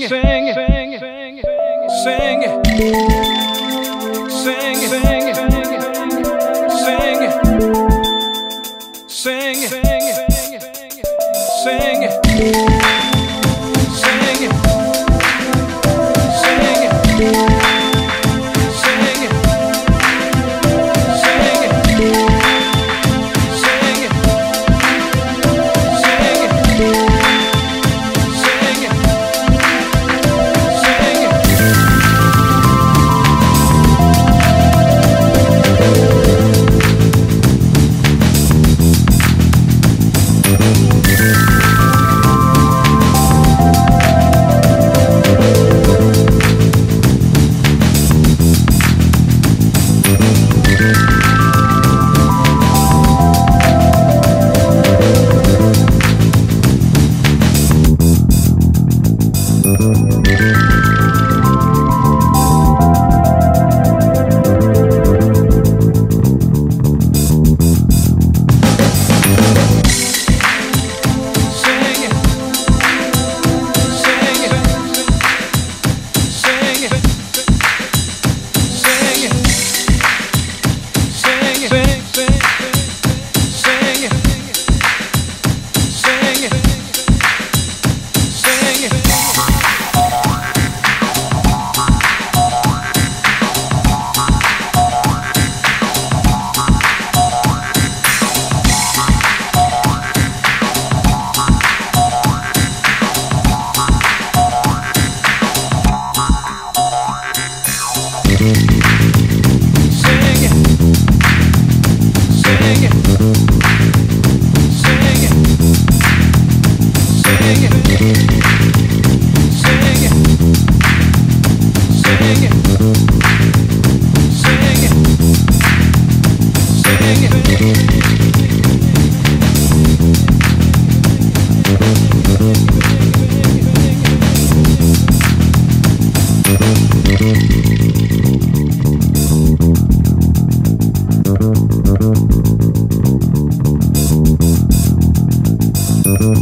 sing, sing, sing, sing, sing, sing, sing, sing, sing, sing, sing, sing. sing.